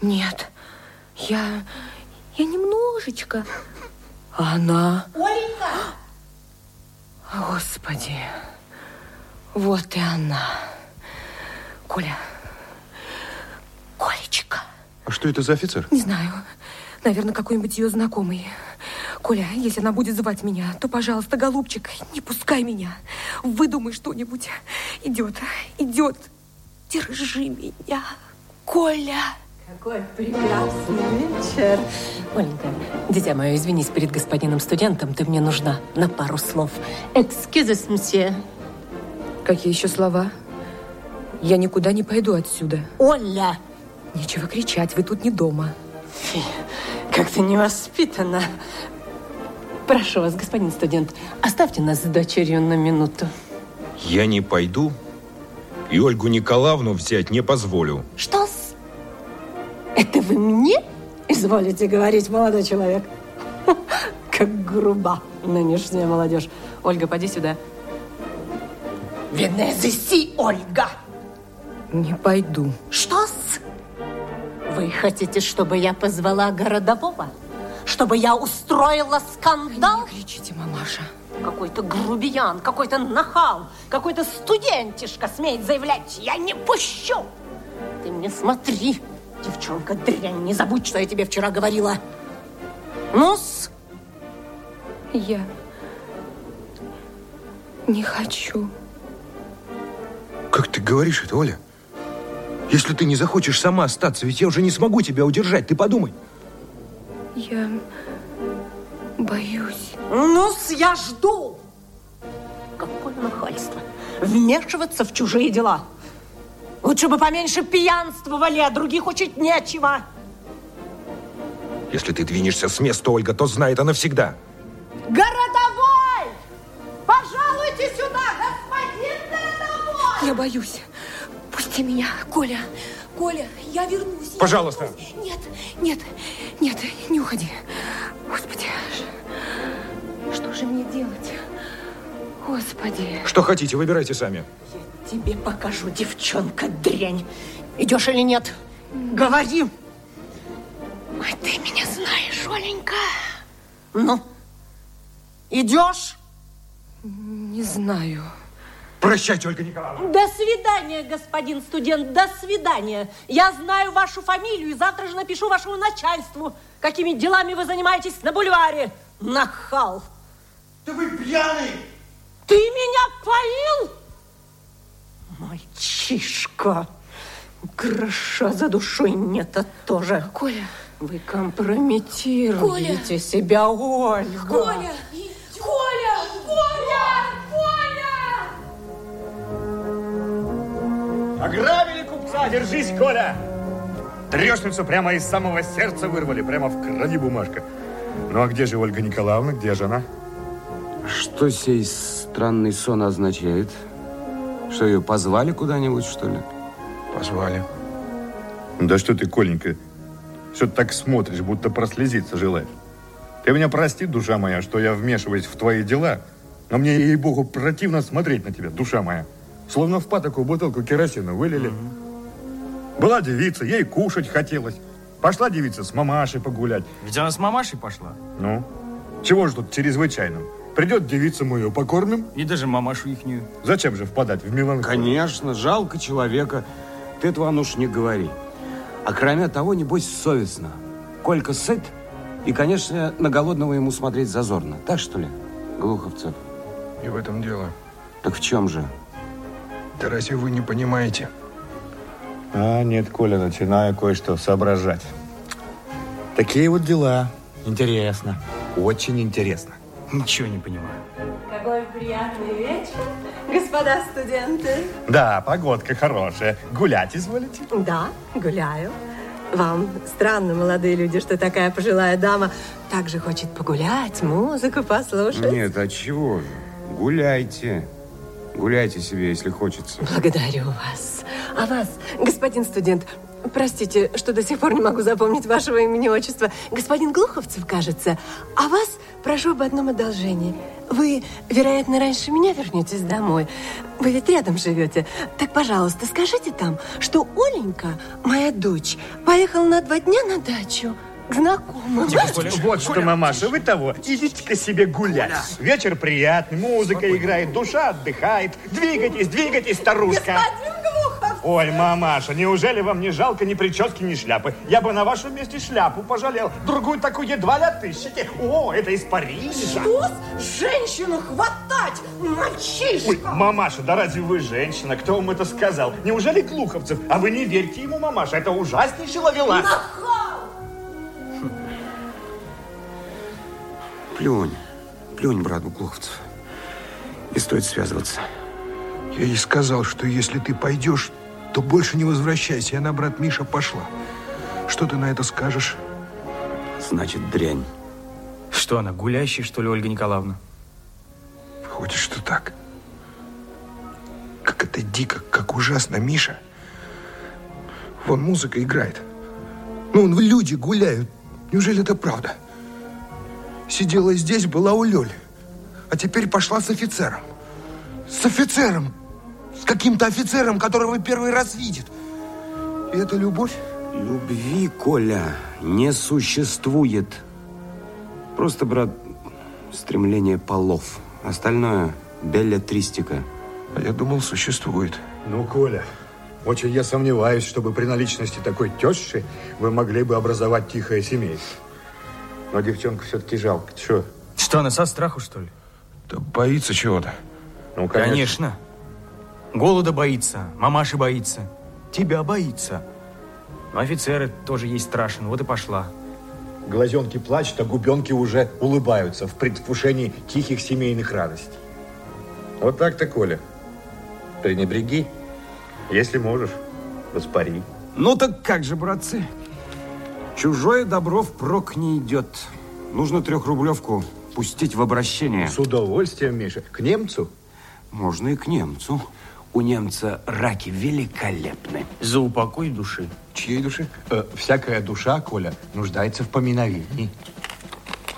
Нет, я... я немножечко. А она... Оленька! Господи, вот и она. Коля, Колечка. А что это за офицер? Не знаю. Наверное, какой-нибудь ее знакомый. Коля, если она будет звать меня, то, пожалуйста, голубчик, не пускай меня. Выдумай что-нибудь. Идет, идет. Держи меня, Коля. Какой прекрасный вечер. Оленька, дитя мое, извинись перед господином студентом, ты мне нужна на пару слов. Экскюзес, мсье. Какие еще слова? Я никуда не пойду отсюда. Оля! Нечего кричать, вы тут не дома. Фи, как ты невоспитанна. Прошу вас, господин студент, оставьте нас с дочерью на минуту. Я не пойду, и Ольгу Николаевну взять не позволю. Что-с? Это вы мне изволите говорить, молодой человек? Как груба нынешняя молодежь. Ольга, поди сюда. Ici, Ольга! Не пойду. Что-с? Вы хотите, чтобы я позвала городового? Чтобы я устроила скандал? Не кричите, мамаша. Какой-то грубиян, какой-то нахал, какой-то студентишка смеет заявлять, я не пущу. Ты мне смотри, девчонка дрянь, не забудь, что я тебе вчера говорила. Ну-с, Я не хочу. Как ты говоришь это, Оля? Если ты не захочешь сама остаться, ведь я уже не смогу тебя удержать, ты подумай. Я боюсь. ну-с, я жду. Какое нахальство. Вмешиваться в чужие дела. Лучше бы поменьше пьянствовали, а других учить нечего. Если ты двинешься с места, Ольга, то знай это навсегда. Городовой! Пожалуйте сюда, господин городовой! Я боюсь. Пусти меня, Коля. Коля, я вернусь. я Пожалуйста. вернусь. Нет, нет, нет, не уходи. Господи, что же мне делать? Господи. Что хотите, выбирайте сами. Тебе покажу, девчонка дрянь. Идешь или нет? Говори. Ой, ты меня знаешь, Оленька. Ну, идешь? Не знаю. Прощайте, Ольга Николаевна. До свидания, господин студент, до свидания. Я знаю вашу фамилию и завтра же напишу вашему начальству, какими делами вы занимаетесь на бульваре. Нахал. Да вы пьяный! Ты меня поил? Мальчишка. Гроша за душой нет, а тоже. Коля, Вы компрометируете Коля! себя, Ольга. Коля, Коля, Коля, Коля! Ограбили купца, держись, Коля! Трешницу прямо из самого сердца вырвали, прямо в крови бумажка. Ну а где же Ольга Николаевна, где же она? Что сей странный сон означает? Что ее позвали куда-нибудь, что ли? Позвали. Да что ты, Коленька, что ты так смотришь, будто прослезиться желаешь? Ты меня прости, душа моя, что я вмешиваюсь в твои дела, но мне, ей-богу, противно смотреть на тебя, душа моя. Словно в патоку бутылку керосина вылили. Была девица, ей кушать хотелось. Пошла девица с мамашей погулять. Ведь она с мамашей пошла. Ну, чего же тут чрезвычайно? Придет девица, мы ее покормим. И даже мамашу ихнюю. Зачем же впадать в меланхолию? Конечно, жалко человека. Ты этого, Ануш, не говори. А кроме того, небось, совестно. Колька сыт, и, конечно, на голодного ему смотреть зазорно. Так, что ли, Глуховцев? И в этом дело. Так в чем же? Да разве вы не понимаете? А, нет, Коля, начинаю кое-что соображать. Такие вот дела. Интересно. Очень интересно. Ничего не понимаю. Какой приятный вечер, господа студенты. Да, погодка хорошая. Гулять изволите? Да, гуляю. Вам странно, молодые люди, что такая пожилая дама также хочет погулять, музыку послушать. Нет, а чего же? Гуляйте. Гуляйте себе, если хочется. Благодарю вас. А вас, господин студент, Простите, что до сих пор не могу запомнить вашего имени отчества. Господин Глуховцев, кажется. А вас прошу об одном одолжении. Вы, вероятно, раньше меня вернетесь домой. Вы ведь рядом живете. Так, пожалуйста, скажите там, что Оленька, моя дочь, поехала на два дня на дачу к знакомым. Вот что, мамаша, вы того, идите-ка себе гулять. Вечер приятный, музыка играет, душа отдыхает. Двигайтесь, двигайтесь, старушка. Господин! Ой, мамаша, неужели вам не жалко ни прически, ни шляпы? Я бы на вашем месте шляпу пожалел. Другую такую едва ли отыщете. О, это из Парижа. Что? Женщину хватать! Мальчишка! Ой, мамаша, да разве вы женщина? Кто вам это сказал? Неужели Глуховцев? А вы не верьте ему, мамаша, это ужаснейший ловелас. Плюнь. Плюнь, брат Глуховцев. Не стоит связываться. Я ей сказал, что если ты пойдешь, то больше не возвращайся. И она, брат Миша, пошла. Что ты на это скажешь? Значит, дрянь. Что она, гулящая, что ли, Ольга Николаевна? Выходит, что так. Как это дико, как ужасно, Миша. Вон музыка играет. Ну, вон люди гуляют. Неужели это правда? Сидела здесь, была у Лёли. А теперь пошла с офицером. С офицером. С каким-то офицером, которого первый раз видит. И это любовь? Любви, Коля, не существует. Просто, брат, стремление полов. Остальное – беллетристика. А я думал, существует. Ну, Коля, очень я сомневаюсь, чтобы при наличности такой тещи вы могли бы образовать тихое семейство. Но девчонку все-таки жалко. Что? Что, она со страху, что ли? Да боится чего-то. Ну, Конечно. Голода боится, мамаши боится, тебя боится. Но офицеры тоже ей страшен, вот и пошла. Глазенки плачут, а губенки уже улыбаются в предвкушении тихих семейных радостей. Вот так-то, Коля. Пренебреги. Если можешь, воспари. Ну так как же, братцы? Чужое добро впрок не идет. Нужно трехрублевку пустить в обращение. С удовольствием, Миша. К немцу? Можно и к немцу. У немца раки великолепны. За упокой души. Чьей души? Э, всякая душа, Коля, нуждается в поминовении.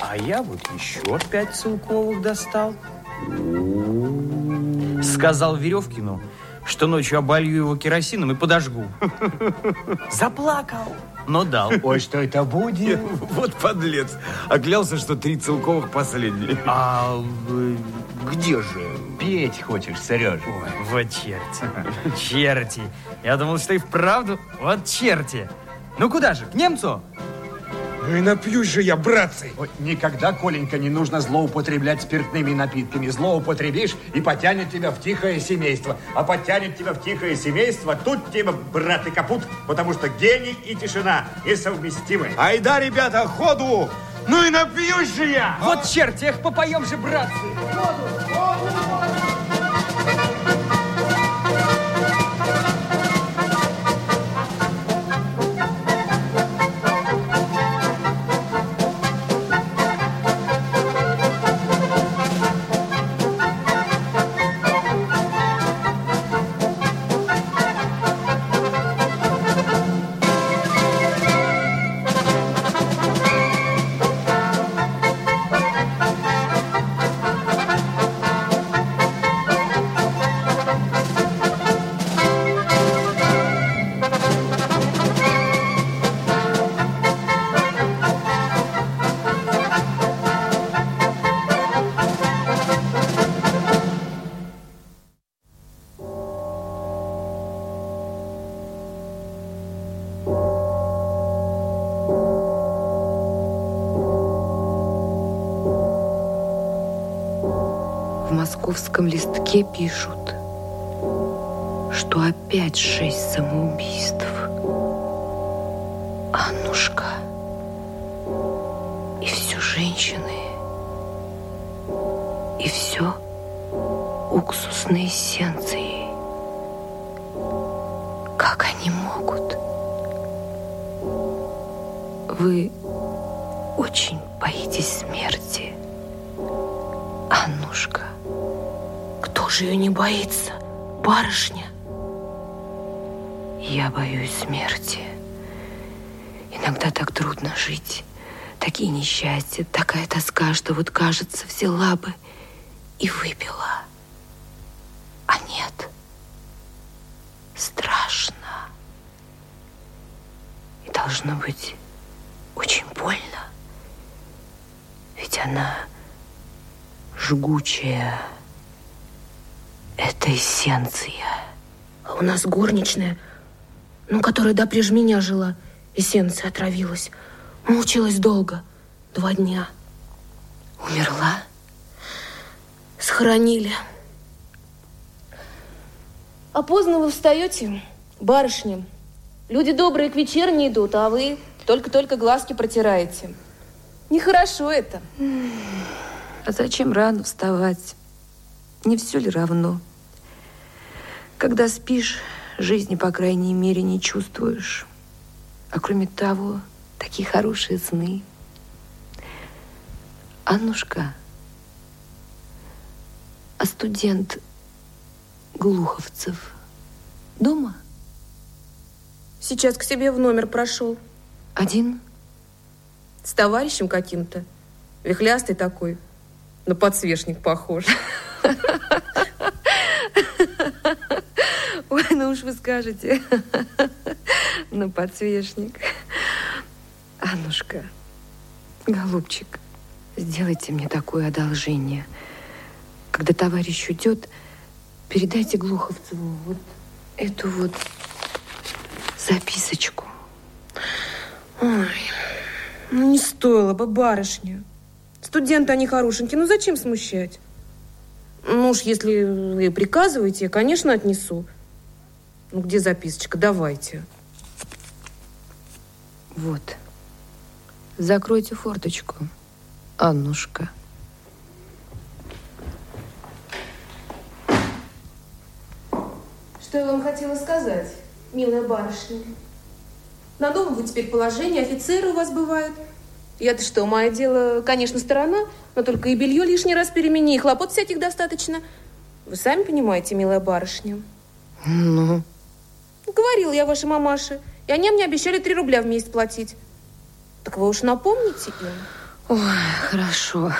А я вот еще пять целковых достал. Сказал Веревкину, что ночью оболью его керосином и подожгу. Заплакал, но дал. Ой, что это будет? Вот подлец. А клялся, что три целковых последние. А э, где же? Петь хочешь, Сережа? Ой, вот черти. Черти. Я думал, что и вправду вот черти. Ну куда же, к немцу? Ну и напьюсь же я, братцы. Ой, никогда, Коленька, не нужно злоупотреблять спиртными напитками. Злоупотребишь и потянет тебя в тихое семейство. А потянет тебя в тихое семейство, тут тебе, брат, и капут, потому что гений и тишина несовместимы. Айда, ребята, ходу! Ну и напьюсь же я! Вот черти, эх, попоем же, братцы. В листке пишут, что опять шесть самоубийств. Аннушка. И все женщины. И все уксусные эссенции. Как они могут? Вы очень боитесь смерти, Аннушка. Же ее не боится, барышня? Я боюсь смерти. Иногда так трудно жить. Такие несчастья, такая тоска, что вот кажется, взяла бы и выпила. А нет. Страшно. И должно быть очень больно. Ведь она жгучая. Это эссенция. А у нас горничная, ну, которая до прежде меня жила, эссенция отравилась. Мучилась долго, два дня. Умерла. Схоронили. А поздно вы встаете, барышня. Люди добрые к вечерне идут, а вы только-только глазки протираете. Нехорошо это. А зачем рано вставать? Не все ли равно? Когда спишь, жизни, по крайней мере, не чувствуешь. А кроме того, такие хорошие сны. Аннушка, а студент Глуховцев дома? Сейчас к себе в номер прошел. Один? С товарищем каким-то. Вихлястый такой. На подсвечник похож. Ой, ну уж вы скажете. На подсвечник. Аннушка, голубчик, сделайте мне такое одолжение. Когда товарищ уйдет, передайте Глуховцеву вот эту вот записочку. Ой, ну не стоило бы, барышня. Студенты они хорошенькие, ну зачем смущать? Ну уж если вы приказываете, я, конечно, отнесу. Ну где записочка? Давайте. Вот. Закройте форточку, Аннушка. Что я вам хотела сказать, милая барышня? На новом вы теперь положение, офицеры у вас бывают. Я-то что, мое дело, конечно, сторона, но только и белье лишний раз перемени, и хлопот всяких достаточно. Вы сами понимаете, милая барышня. Ну? Говорила я вашей мамаше, и они мне обещали три рубля в месяц платить. Так вы уж напомните им. Ой, хорошо.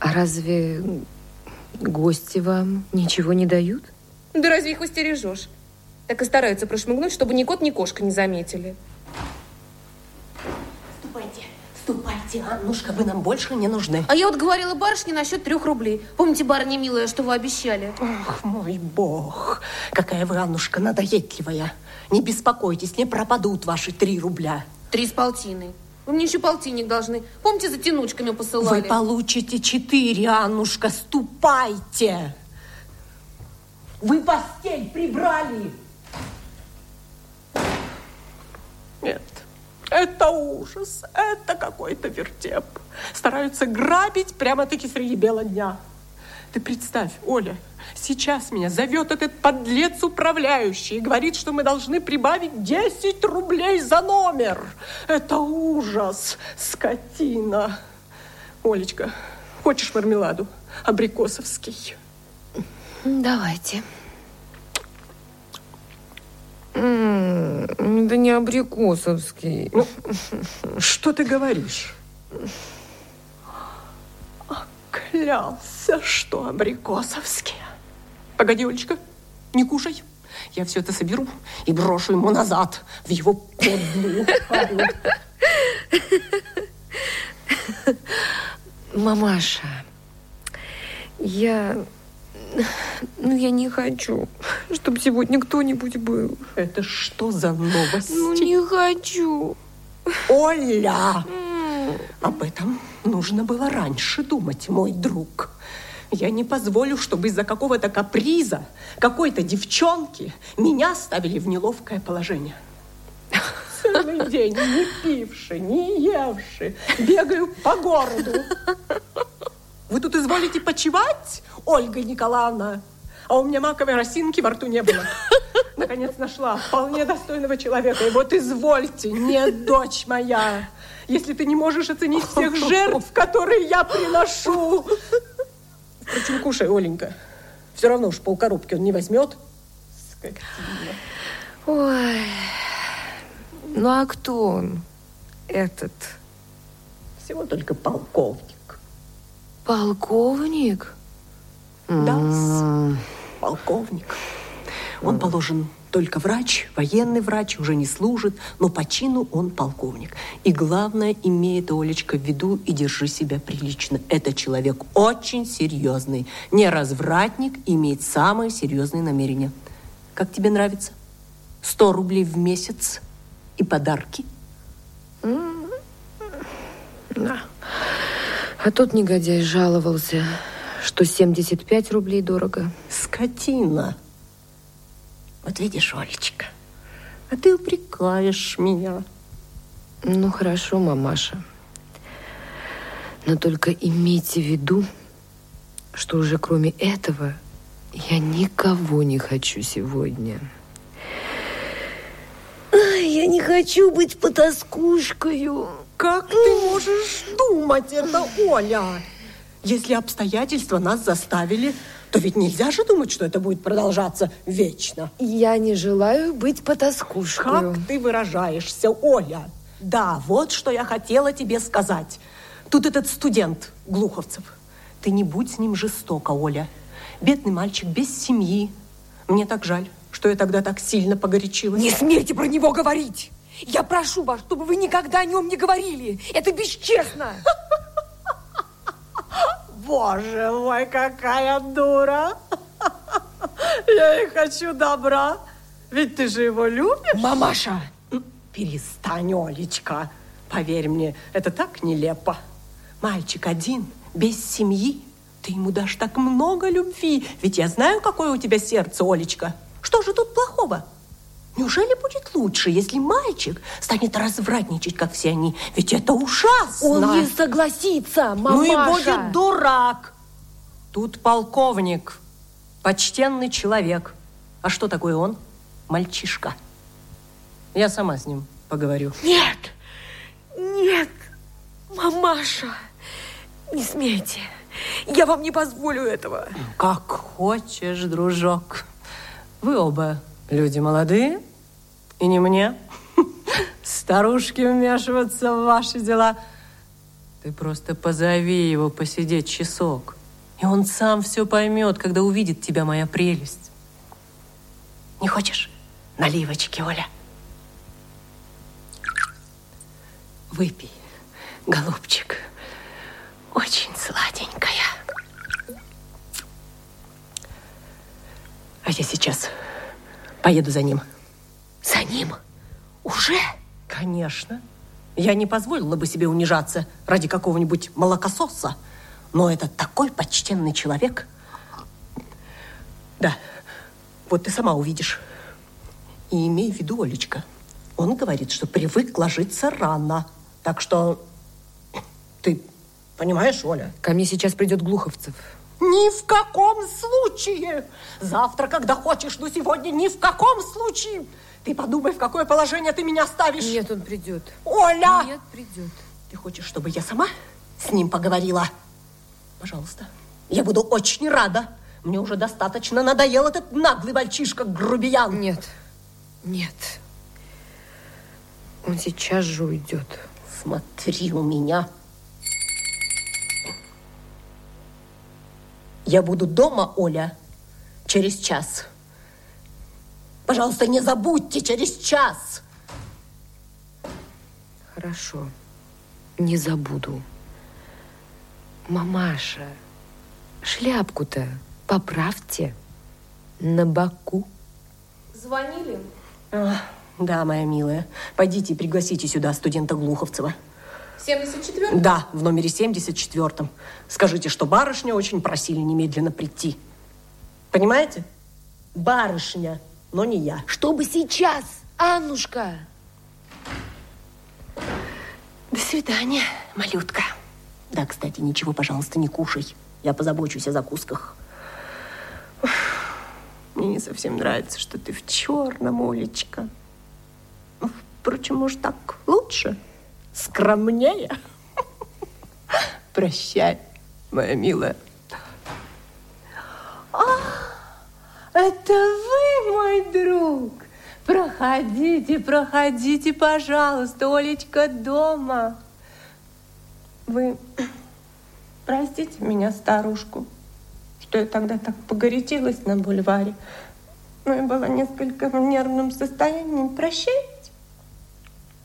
А разве гости вам ничего не дают? Да разве их устережешь? Так и стараются прошмыгнуть, чтобы ни кот, ни кошка не заметили. Ступайте, Аннушка, вы нам больше не нужны. А я вот говорила барышне насчет трех рублей. Помните, барыня милая, что вы обещали? Ох, мой бог, какая вы, Аннушка, надоедливая. Не беспокойтесь, не пропадут ваши три рубля. Три с полтиной. Вы мне еще полтинник должны. Помните, за тянучками посылали? Вы получите четыре, Аннушка, ступайте. Вы постель прибрали. Нет, это ужас, это какой-то вертеп. Стараются грабить прямо-таки среди бела дня. Ты представь, Оля, сейчас меня зовет этот подлец управляющий и говорит, что мы должны прибавить 10 рублей за номер. Это ужас, скотина. Олечка, хочешь мармеладу? Абрикосовский. Давайте. М, Да не абрикосовский. Ну, что ты говоришь? Клялся, что абрикосовский. Погоди, Олечка, не кушай. Я все это соберу и брошу ему назад в его подлую. Мамаша, я... Ну, я не хочу, чтобы сегодня кто-нибудь был. Это что за новости? Ну, не хочу. Оля! Об этом нужно было раньше думать, мой друг. Я не позволю, чтобы из-за какого-то каприза, какой-то девчонки меня ставили в неловкое положение. Целый день не пивши, не евши, бегаю по городу. Вы тут изволите почевать, Ольга Николаевна? А у меня маковой росинки во рту не было. Наконец нашла вполне достойного человека. И вот извольте, нет, дочь моя, если ты не можешь оценить всех жертв, которые я приношу. Впрочем, кушай, Оленька. Все равно уж полкоробки он не возьмет. Скотина. Ой, ну а кто он, этот? Всего только полковник. Полковник? Да, полковник. Он положен только врач, военный врач, уже не служит, но по чину он полковник. И главное, имей это, Олечка, в виду и держи себя прилично. Это человек очень серьезный, не развратник, имеет самые серьезные намерения. Как тебе нравится? 100 рублей в месяц и подарки? А тот негодяй жаловался, что 75 рублей дорого. Скотина. Вот видишь, Олечка, а ты упрекаешь меня. Ну, хорошо, мамаша. Но только имейте в виду, что уже кроме этого я никого не хочу сегодня. Ай, я не хочу быть потаскушкою. Как ты можешь думать это, Оля? Если обстоятельства нас заставили, то ведь нельзя же думать, что это будет продолжаться вечно. Я не желаю быть потаскушкою. Как ты выражаешься, Оля? Да, вот что я хотела тебе сказать. Тут этот студент Глуховцев. Ты не будь с ним жестока, Оля. Бедный мальчик без семьи. Мне так жаль, что я тогда так сильно погорячилась. Не смейте про него говорить! Я прошу вас, чтобы вы никогда о нем не говорили. Это бесчестно. Боже мой, какая дура! Я и хочу добра. Ведь ты же его любишь. Мамаша! Перестань, Олечка. Поверь мне, это так нелепо. Мальчик один, без семьи. Ты ему дашь так много любви. Ведь я знаю, какое у тебя сердце, Олечка. Что же тут плохого? Неужели будет лучше, если мальчик станет развратничать, как все они? Ведь это ужасно. Он не согласится, мамаша. Ну и будет дурак. Тут полковник, почтенный человек. А что такое он? Мальчишка. Я сама с ним поговорю. Нет, нет, мамаша, не смейте. Я вам не позволю этого. Как хочешь, дружок. Вы оба люди молодые, и не мне, старушки, вмешиваться в ваши дела. Ты просто позови его посидеть часок, и он сам все поймет, когда увидит тебя, моя прелесть. Не хочешь наливочки, Оля? Выпей, голубчик. Очень сладенькая. А я сейчас поеду за ним. За ним? Уже? Конечно. Я не позволила бы себе унижаться ради какого-нибудь молокососа. Но это такой почтенный человек. Да, вот ты сама увидишь. И имей в виду, Олечка, он говорит, что привык ложиться рано. Так что ты понимаешь, Оля? Ко мне сейчас придет Глуховцев. Ни в каком случае! Завтра, когда хочешь, но сегодня ни в каком случае! Ты подумай, в какое положение ты меня ставишь. Нет, он придет. Оля! Нет, придет. Ты хочешь, чтобы я сама с ним поговорила? Пожалуйста. Я буду очень рада. Мне уже достаточно надоел этот наглый мальчишка, грубиян. Нет, нет. Он сейчас же уйдет. Смотри у меня. Я буду дома, Оля, через час. Пожалуйста, не забудьте, через час. Хорошо, не забуду. Мамаша, шляпку-то поправьте на боку. Звонили? А, да, моя милая. Пойдите пригласите сюда студента Глуховцева. 74 Да, в номере 74. Скажите, что барышня очень просили немедленно прийти. Понимаете? Барышня, но не я. Чтобы сейчас, Аннушка. До свидания, малютка. Да, кстати, ничего, пожалуйста, не кушай. Я позабочусь о закусках. Мне не совсем нравится, что ты в черном, Олечка. Ну, Впрочем, может, так лучше? Скромнее? Прощай, моя милая. А, это вы, мой друг? Проходите, проходите, пожалуйста, Олечка дома. Вы простите меня, старушку, что я тогда так погорячилась на бульваре. Ну, я была несколько в нервном состоянии. Прощай.